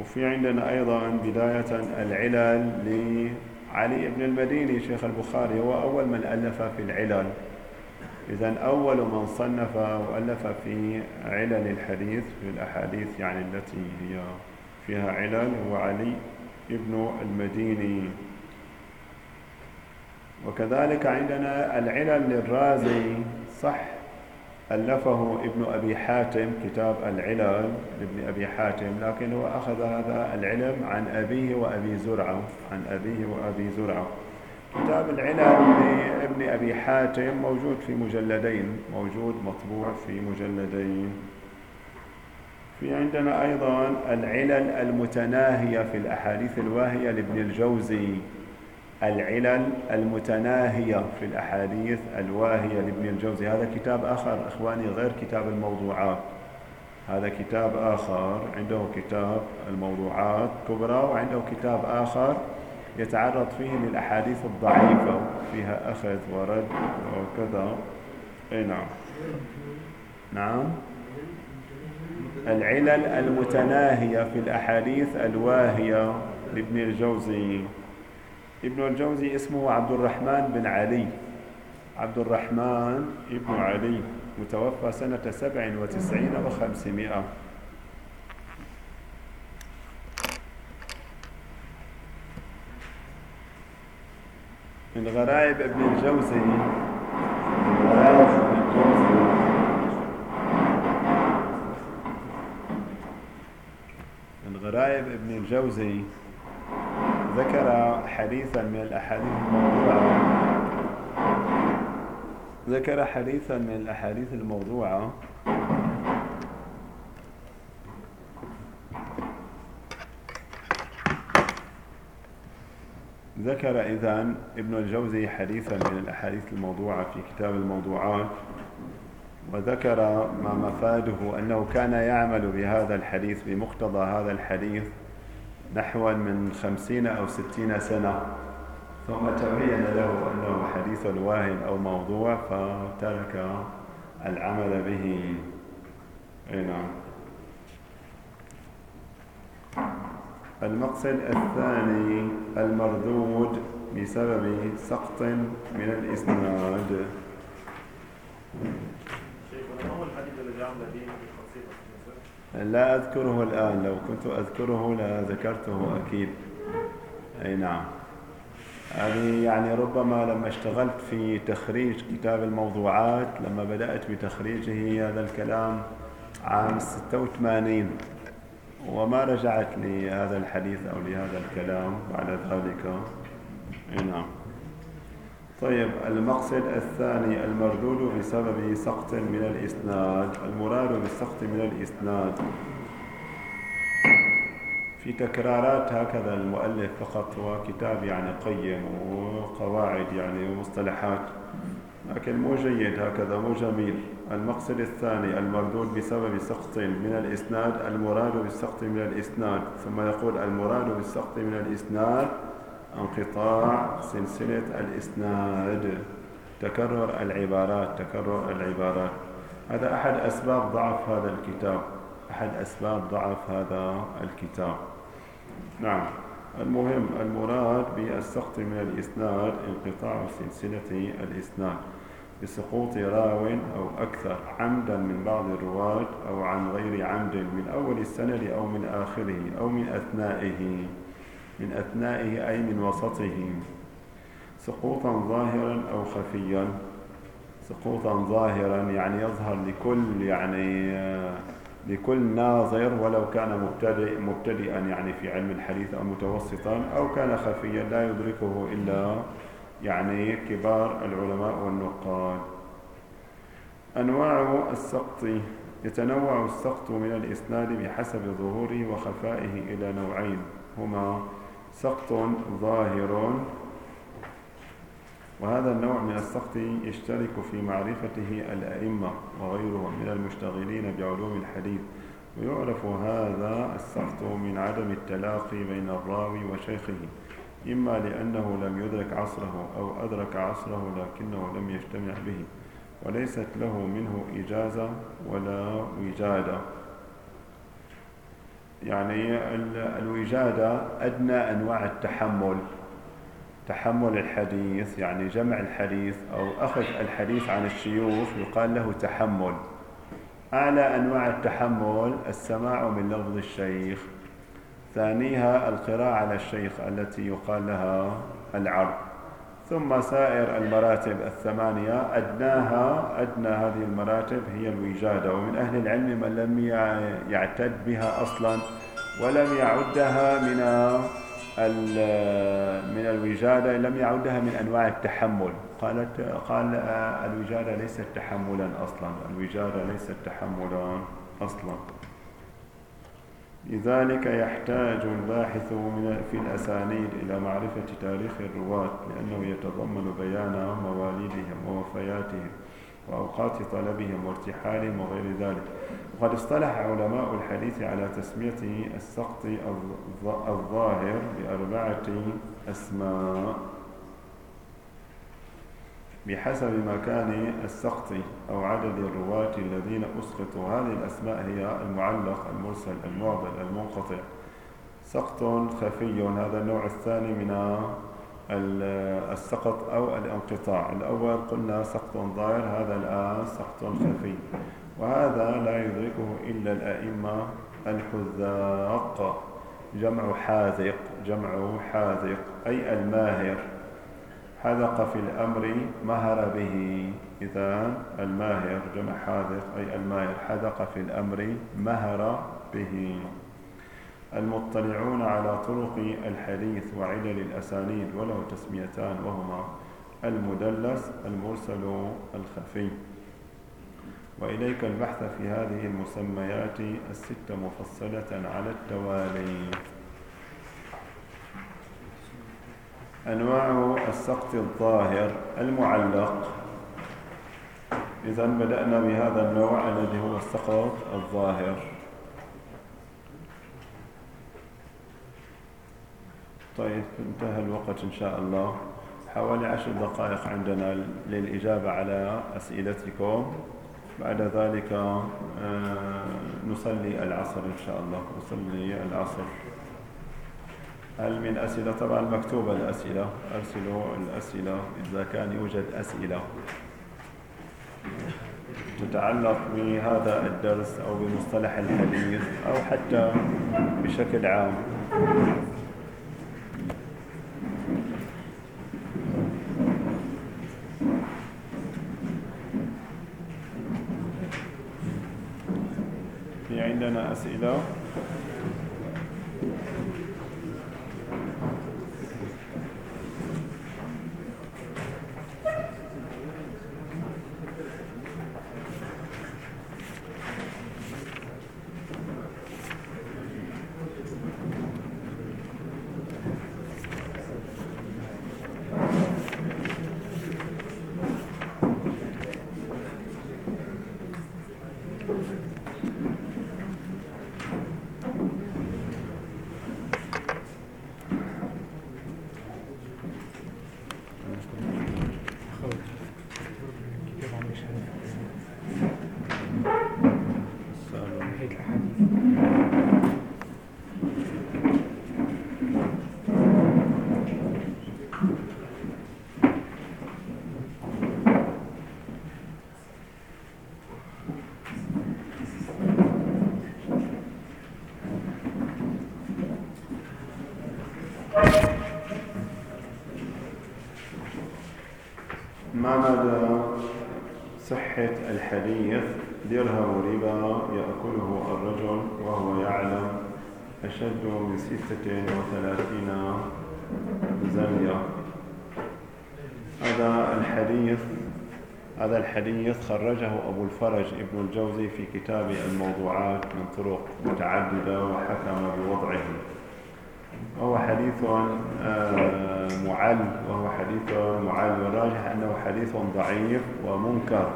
وفي عندنا أيضا بداية العلل لعلي بن المديني شيخ البخاري هو أول من ألف في العلل. إذا أول من صنف وألف في علل الحديث في الأحاديث يعني التي هي فيها علل هو علي. ابن المديني. وكذلك عندنا العلل للرازي صح؟ ألفه ابن أبي حاتم كتاب العلل لابن أبي حاتم لكن هو أخذ هذا العلم عن أبيه وأبي زرعة عن أبيه وأبي زرعة. كتاب العلل لابن أبي حاتم موجود في مجلدين موجود مطبوع في مجلدين. في عندنا أيضا العلل المتناهية في الأحاديث الواهية لابن الجوزي. العلل المتناهية في الأحاديث الواهية لابن الجوزي. هذا كتاب آخر إخواني غير كتاب الموضوعات. هذا كتاب آخر عنده كتاب الموضوعات كبرى وعنده كتاب آخر يتعرض فيه للأحاديث الضعيفة. فيها أخذ ورد وكذا. أي نعم. نعم. العلل المتناهية في الأحاديث الواهية لابن الجوزي. ابن الجوزي اسمه عبد الرحمن بن علي. عبد الرحمن ابن علي متوفى سنة سبع وتسعين وخمسمائة. من غرائب ابن الجوزي. غرائب ابن الجوزي ذكر حديثا من الأحاديث الموضوعة. ذكر حديثا من الأحاديث الموضوعة. ذكر إذن ابن الجوزي حديثا من الأحاديث الموضوعة في كتاب الموضوعات. وذكر ما مفاده أنه كان يعمل بهذا الحديث بمقتضى هذا الحديث نحو من خمسين أو ستين سنة. ثم تبين له أنه حديث واهن أو موضوع فترك العمل به. أي نعم. المقصد الثاني المردود بسبب سقط من الإسناد. لا أذكره الآن لو كنت أذكره لذكرته أكيد. أي نعم. هذه يعني ربما لما اشتغلت في تخريج كتاب الموضوعات لما بدأت بتخريجه هذا الكلام عام 86 وما رجعت لهذا الحديث أو لهذا الكلام بعد ذلك. أي نعم. طيب المقصد الثاني المردود بسبب سقط من الإسناد. المراد بالسقط من الإسناد. في تكرارات هكذا المؤلف فقط هو كتاب يعني قيم وقواعد يعني ومصطلحات. لكن مو جيد هكذا مو جميل. المقصد الثاني المردود بسبب سقط من الإسناد المراد بالسقط من الإسناد. ثم يقول المراد بالسقط من الإسناد انقطاع سلسلة الإسناد تكرر العبارات تكرر العبارات. هذا أحد أسباب ضعف هذا الكتاب. أحد أسباب ضعف هذا الكتاب. نعم. المهم المراد بالسقط من الإسناد انقطاع سلسلة الإسناد. بسقوط راو أو أكثر عمدا من بعض الرواة أو عن غير عمد من أول السند أو من آخره أو من أثنائه. من أثنائه أي من وسطه. سقوطا ظاهرا أو خفيا. سقوطا ظاهرا يعني يظهر لكل يعني لكل ناظر ولو كان مبتدئ مبتدئا يعني في علم الحديث أو متوسطا أو كان خفيا لا يدركه إلا يعني كبار العلماء والنقاد. أنواع السقط يتنوع السقط من الإسناد بحسب ظهوره وخفائه إلى نوعين. هما سقط ظاهر. وهذا النوع من السقط يشترك في معرفته الأئمة وغيرهم من المشتغلين بعلوم الحديث. ويعرف هذا السقط من عدم التلاقي بين الراوي وشيخه إما لأنه لم يدرك عصره أو أدرك عصره لكنه لم يجتمع به وليست له منه إجازة ولا وجادة. يعني الوجادة أدنى أنواع التحمل. تحمل الحديث يعني جمع الحديث أو أخذ الحديث عن الشيوخ يقال له تحمل. أعلى أنواع التحمل السماع من لفظ الشيخ. ثانيها القراءة على الشيخ التي يقال لها العرض ثم سائر المراتب الثمانية أدناها أدنى هذه المراتب هي الوجادة. ومن أهل العلم من لم يعتد بها أصلا ولم يعدها من من الوجادة لم يعدها من أنواع التحمل. قالت قال الوجادة ليست تحملا أصلا. الوجادة ليست تحملا أصلا. لذلك يحتاج الباحث في الأسانيد إلى معرفة تاريخ الرواة لأنه يتضمن بيان مواليدهم ووفياتهم وأوقات طلبهم وارتحالهم وغير ذلك. وقد اصطلح علماء الحديث على تسمية السقط الظاهر بأربعة أسماء. بحسب مكان السقط أو عدد الرواة الذين أسقطوا. هذه الأسماء هي المعلق المرسل المعضل المنقطع. سقط خفي هذا النوع الثاني من السقط أو الانقطاع. الأول قلنا سقط ظاهر هذا الآن سقط خفي. وهذا لا يدركه إلا الأئمة الحذاق. جمع حاذق جمع حاذق أي الماهر. حذق في الأمر مهر به. إذا الماهر جمع حاذق أي الماهر حذق في الأمر مهر به. المطلعون على طرق الحديث وعلل الأسانيد وله تسميتان وهما المدلس المرسل الخفي. وإليك البحث في هذه المسميات الست مفصلة على التوالي. أنواع السقط الظاهر المعلق. إذا بدأنا بهذا النوع الذي هو السقط الظاهر. طيب انتهى الوقت إن شاء الله. حوالي عشر دقائق عندنا للإجابة على أسئلتكم. بعد ذلك آه، نصلي العصر إن شاء الله. نصلي العصر. هل من أسئلة؟ طبعا مكتوبة الأسئلة. أرسلوا الأسئلة. إذا كان يوجد أسئلة تتعلق بهذا الدرس أو بمصطلح الحديث أو حتى بشكل عام. في عندنا أسئلة ما مدى صحة الحديث درهم ربا يأكله الرجل وهو يعلم أشد من ستة وثلاثين زنية هذا الحديث هذا الحديث خرجه أبو الفرج ابن الجوزي في كتاب الموضوعات من طرق متعددة وحكم بوضعه. وهو حديث آه، معل وهو حديث معل والراجح أنه حديث ضعيف ومنكر.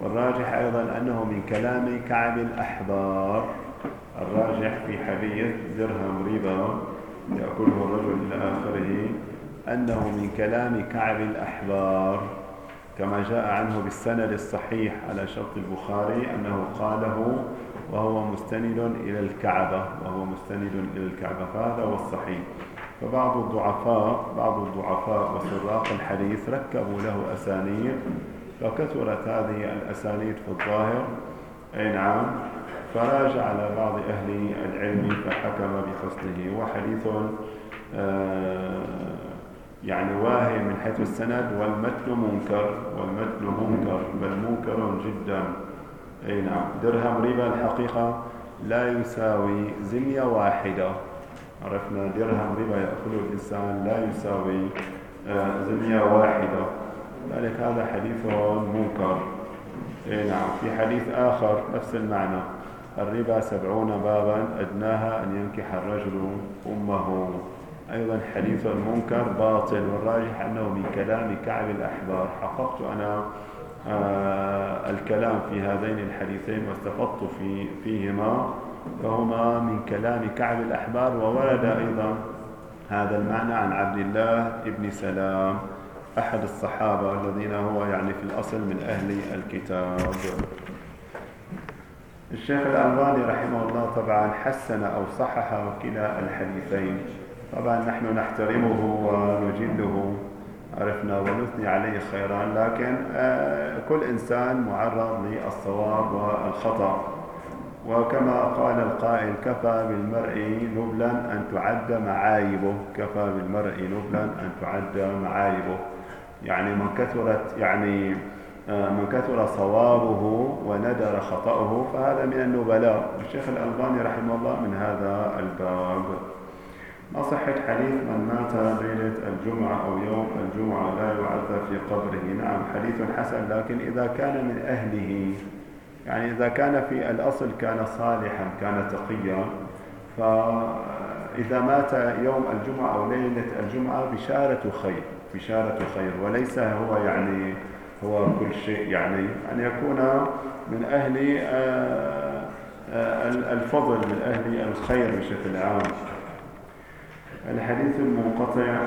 والراجح أيضا أنه من كلام كعب الأحبار الراجح في حديث درهم ربا يأكله الرجل إلى آخره أنه من كلام كعب الأحبار كما جاء عنه بالسند الصحيح على شرط البخاري أنه قاله وهو مستند إلى الكعبة وهو مستند إلى الكعبة. فهذا هو الصحيح. فبعض الضعفاء بعض الضعفاء وسراق الحديث ركبوا له أسانيد فكثرت هذه الأسانيد في الظاهر. أي نعم. فراجع على بعض أهل العلم فحكم بفصله وحديث آه يعني واهي من حيث السند والمتن منكر والمتن منكر بل منكر جدا. أي نعم. درهم ربا الحقيقة لا يساوي زنية واحدة. عرفنا درهم ربا يأخذه الإنسان لا يساوي آه، زنية واحدة. ذلك هذا حديث منكر أي نعم. في حديث آخر نفس المعنى. الربا سبعون بابا أدناها أن ينكح الرجل أمه. أيضا حديث المنكر باطل والراجح أنه من كلام كعب الأحبار. حققت أنا آه الكلام في هذين الحديثين واستفدت في فيهما فهما من كلام كعب الأحبار وورد أيضا هذا المعنى عن عبد الله بن سلام. أحد الصحابة الذين هو يعني في الأصل من أهل الكتاب. الشيخ الألباني رحمه الله طبعا حسن أو صحح كلا الحديثين. طبعا نحن نحترمه ونجله عرفنا ونثني عليه خيرا لكن آه، كل إنسان معرض للصواب والخطأ. وكما قال القائل كفى بالمرء نبلا أن تعد معايبه. كفى بالمرء نبلا أن تعد معايبه. يعني من كثرت يعني آه، من كثر صوابه وندر خطأه فهذا من النبلاء. الشيخ الألباني رحمه الله من هذا الباب. ما صحة حديث من مات ليلة الجمعة أو يوم الجمعة لا يعذب في قبره؟ نعم حديث حسن لكن إذا كان من أهله يعني إذا كان في الأصل كان صالحا كان تقيا فإذا مات يوم الجمعة أو ليلة الجمعة بشارة خير. بشارة خير وليس هو يعني هو كل شيء يعني أن يكون من أهل آه، آه، الفضل من أهل الخير بشكل عام. الحديث المنقطع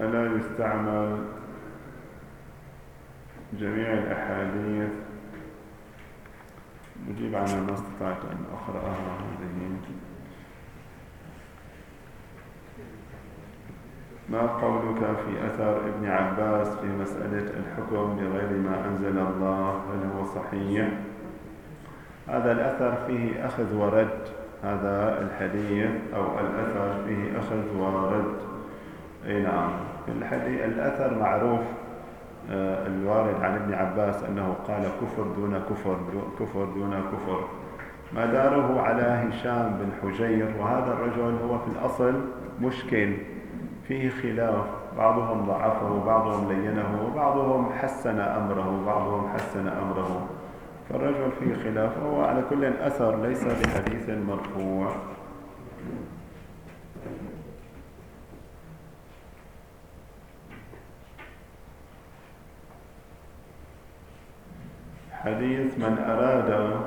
ألا يستعمل جميع الأحاديث؟ نجيب عنها ما استطعت أن أقرأها هذه. ما قولك في أثر ابن عباس في مسألة الحكم بغير ما أنزل الله؟ هل هو صحيح؟ هذا الأثر فيه أخذ ورد. هذا الحديث أو الأثر فيه أخذ ورد. أي نعم. الحديث الأثر معروف آه، الوارد عن ابن عباس أنه قال كفر دون كفر كفر دون كفر. مداره على هشام بن حجير وهذا الرجل هو في الأصل مشكل. فيه خلاف. بعضهم ضعفه وبعضهم لينه وبعضهم حسن أمره وبعضهم حسن أمره. فالرجل فيه خلاف وهو على كل أثر ليس بحديث مرفوع. حديث من أراد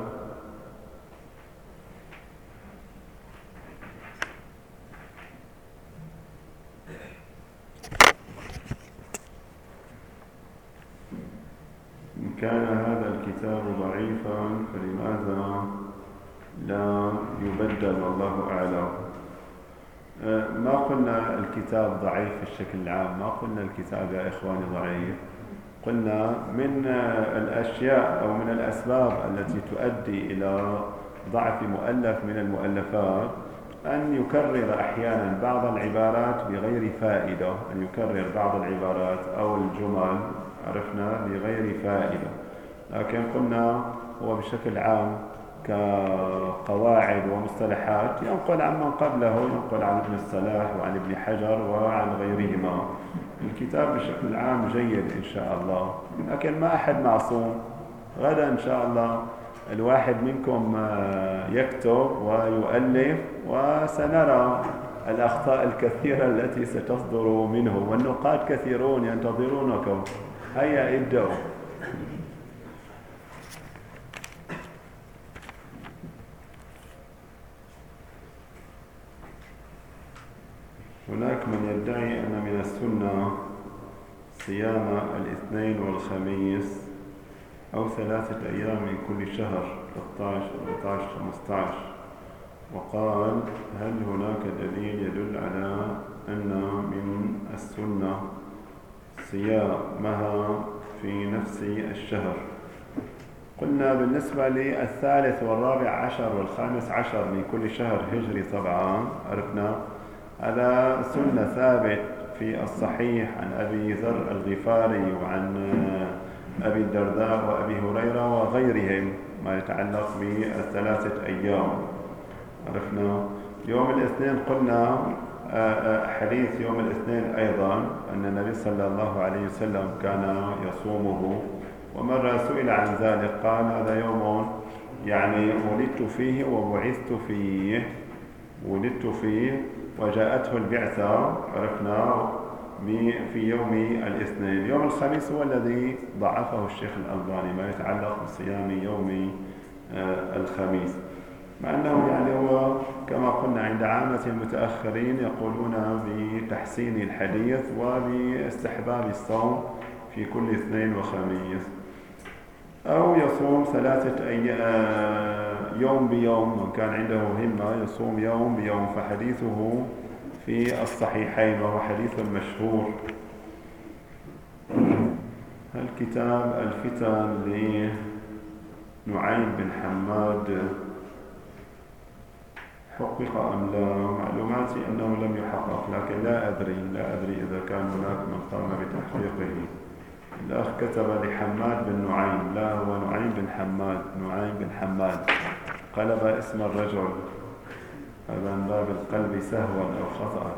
كان هذا الكتاب ضعيفا فلماذا لا يبدل؟ والله أعلم. أه، ما قلنا الكتاب ضعيف في الشكل العام ما قلنا الكتاب يا إخواني ضعيف. قلنا من الأشياء أو من الأسباب التي تؤدي إلى ضعف مؤلف من المؤلفات أن يكرر أحيانا بعض العبارات بغير فائدة أن يكرر بعض العبارات أو الجمل. عرفنا بغير فائدة. لكن قلنا هو بشكل عام كقواعد ومصطلحات ينقل عن من قبله ينقل عن ابن الصلاح وعن ابن حجر وعن غيرهما. الكتاب بشكل عام جيد إن شاء الله. لكن ما أحد معصوم. غدا إن شاء الله الواحد منكم آه، يكتب ويؤلف وسنرى الأخطاء الكثيرة التي ستصدر منه والنقاد كثيرون ينتظرونكم. هيا ابدأوا. هناك من يدعي أن من السنة صيام الاثنين والخميس أو ثلاثة أيام من كل شهر 13 14 15 وقال هل هناك دليل يدل على أن من السنة صيامها في نفس الشهر. قلنا بالنسبة للثالث والرابع عشر والخامس عشر من كل شهر هجري طبعا عرفنا؟ هذا سنة ثابت في الصحيح عن أبي ذر الغفاري وعن أبي الدرداء وأبي هريرة وغيرهم ما يتعلق بالثلاثة أيام عرفنا؟ يوم الاثنين قلنا حديث يوم الاثنين أيضا أن النبي صلى الله عليه وسلم كان يصومه ومرة سئل عن ذلك قال هذا يوم يعني ولدت فيه وبعثت فيه ولدت فيه وجاءته البعثة عرفنا في يوم الاثنين. يوم الخميس هو الذي ضعفه الشيخ الألباني ما يتعلق بصيام يوم آه، الخميس. مع أنه يعني هو كما قلنا عند عامة المتأخرين يقولون بتحسين الحديث وباستحباب الصوم في كل اثنين وخميس. أو يصوم ثلاثة أيام آه، يوم بيوم من كان عنده همة يصوم يوم بيوم فحديثه في الصحيحين وهو حديث مشهور. هل كتاب الفتن لنعيم بن حماد. حقق أم لا؟ معلوماتي أنه لم يحقق لكن لا أدري لا أدري إذا كان هناك من قام بتحقيقه. الأخ كتب لحماد بن نعيم لا هو نعيم بن حماد نعيم بن حماد. قلب اسم الرجل. هذا من باب القلب سهوا أو خطأ.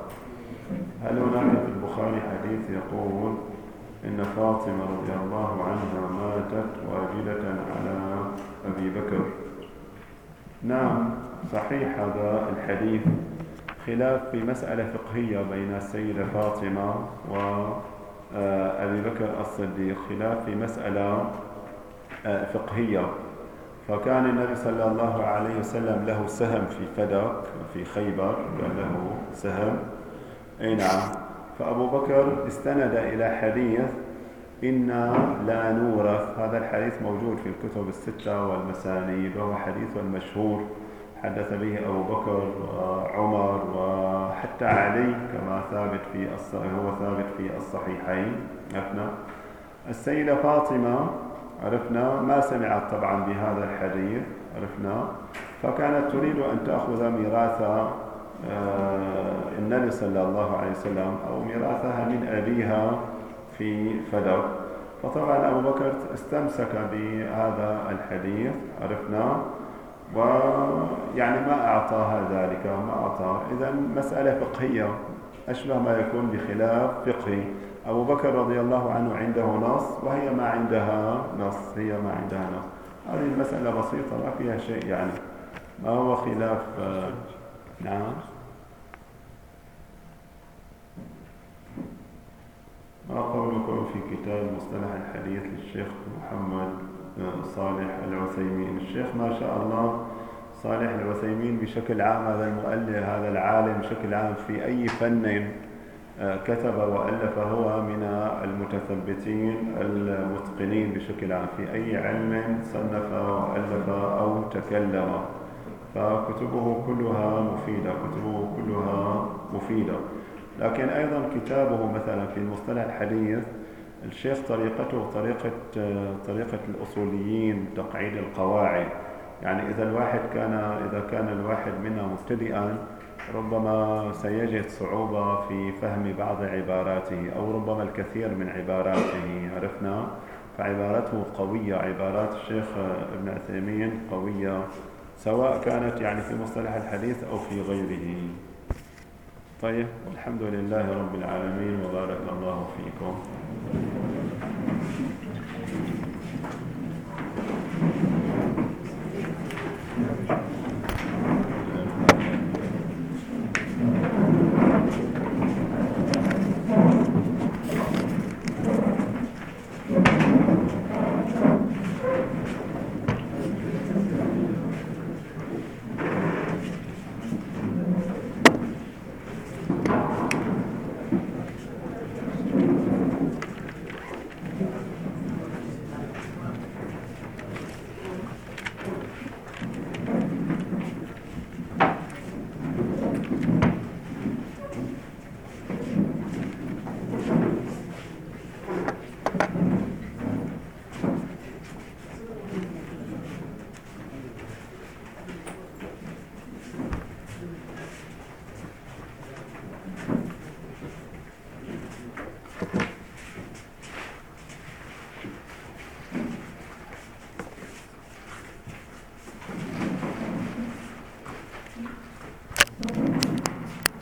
هل هناك في البخاري حديث يقول إن فاطمة رضي الله عنها ماتت واجدة على أبي بكر؟ نعم. صحيح هذا الحديث خلاف في مسألة فقهية بين السيدة فاطمة وأبي بكر الصديق خلاف في مسألة آه، فقهية. فكان النبي صلى الله عليه وسلم له سهم في فدك في خيبر كان له سهم. أي نعم. فأبو بكر استند إلى حديث إنا لا نورث. هذا الحديث موجود في الكتب الستة والمسانيد وهو حديث مشهور. حدث به أبو بكر وعمر وحتى علي كما ثابت في هو ثابت في الصحيحين. عرفنا؟ السيدة فاطمة عرفنا؟ ما سمعت طبعا بهذا الحديث عرفنا؟ فكانت تريد أن تأخذ ميراث آه، النبي صلى الله عليه وسلم أو ميراثها من أبيها في فدر. فطبعا أبو بكر استمسك بهذا الحديث عرفنا؟ ويعني ما أعطاها ذلك ما أعطاها إذا مسألة فقهية. أشبه ما يكون بخلاف فقهي. أبو بكر رضي الله عنه عنده نص وهي ما عندها نص هي ما عندها نص. هذه المسألة بسيطة ما فيها شيء يعني. ما هو خلاف؟ نعم. ما قولكم في كتاب مصطلح الحديث للشيخ محمد؟ صالح العثيمين. الشيخ ما شاء الله صالح العثيمين بشكل عام هذا المؤلف هذا العالم بشكل عام في أي فن آه، كتب وألف هو من المتثبتين المتقنين بشكل عام في أي علم صنف وألف أو تكلم. فكتبه كلها مفيدة كتبه كلها مفيدة. لكن أيضا كتابه مثلا في مصطلح الحديث الشيخ طريقته طريقة طريقة الأصوليين تقعيد القواعد. يعني إذا الواحد كان إذا كان الواحد منا مبتدئا ربما سيجد صعوبة في فهم بعض عباراته أو ربما الكثير من عباراته عرفنا؟ فعبارته قوية عبارات الشيخ ابن عثيمين قوية سواء كانت يعني في مصطلح الحديث أو في غيره. طيب والحمد لله رب العالمين وبارك الله فيكم.